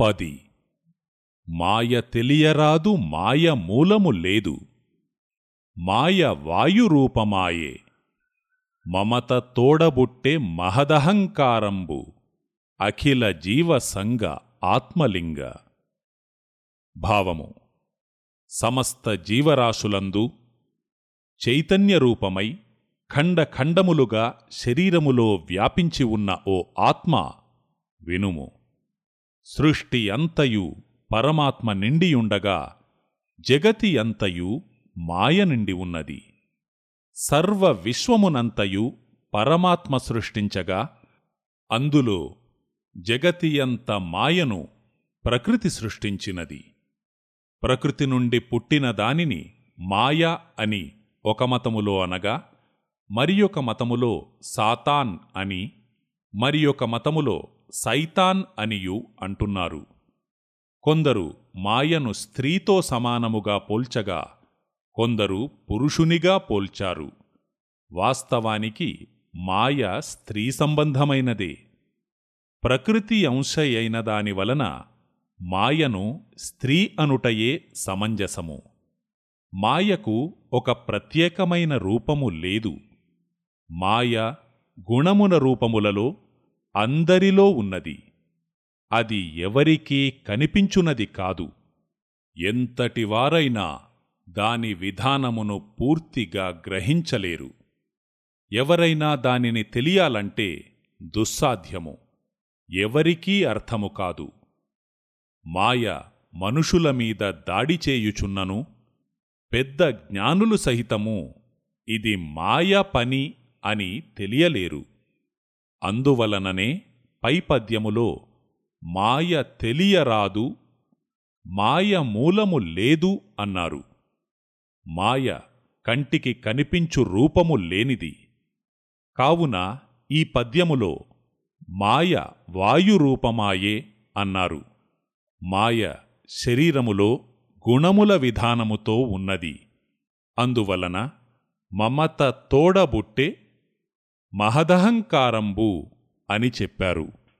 పది. మాయ తెలియరాదు మాయ మూలము లేదు. మాయ వాయురూపమాయే మమత తోడబుట్టే మహదహంకారంబు. అఖిల జీవసంగ ఆత్మలింగ. భావము. సమస్త జీవరాశులందు చైతన్యరూపమై ఖండఖండములుగా శరీరములో వ్యాపించి ఉన్న ఓ ఆత్మ వినుము. సృష్టి అంతయు పరమాత్మ నిండియుండగా జగతి అంతయు మాయ నిండి ఉన్నది. సర్వ విశ్వమునంతయు పరమాత్మ సృష్టించగా అందులో జగతియంత మాయను ప్రకృతి సృష్టించినది. ప్రకృతి నుండి పుట్టిన దానిని మాయ అని ఒక మతములో అనగా మరియొక మతములో సాతాన్ అని మరియొక మతములో సైతాన్ అనియు అంటున్నారు. కొందరు మాయను స్త్రీతో సమానముగా పోల్చగా కొందరు పురుషునిగా పోల్చారు. వాస్తవానికి మాయ స్త్రీ సంబంధమైనదే. ప్రకృతి అంశయైన దాని వలన మాయను స్త్రీ అనుటయే సమంజసము. మాయకు ఒక ప్రత్యేకమైన రూపము లేదు. మాయ గుణమున రూపములలో అందరిలో ఉన్నది. అది ఎవరికీ కనిపించునది కాదు. ఎంతటివారైనా దాని విధానమును పూర్తిగా గ్రహించలేరు. ఎవరైనా దానిని తెలియాలంటే దుస్సాధ్యము. ఎవరికీ అర్థము కాదు. మాయ మనుషుల మీద దాడి చేయుచున్నను. పెద్ద జ్ఞానులు సహితము ఇది మాయ పని అని తెలియలేరు. అందువలననే పైపద్యములో మాయ తెలియరాదు మాయ మూలము లేదు అన్నారు. మాయ కంటికి కనిపించు రూపము లేనిది. కావున ఈ పద్యములో మాయ వాయురూపమాయే అన్నారు. మాయ శరీరములో గుణముల విధానముతో ఉన్నది. అందువలన మమత తోడబుట్టే మహదహంకారంబు అని చెప్పారు.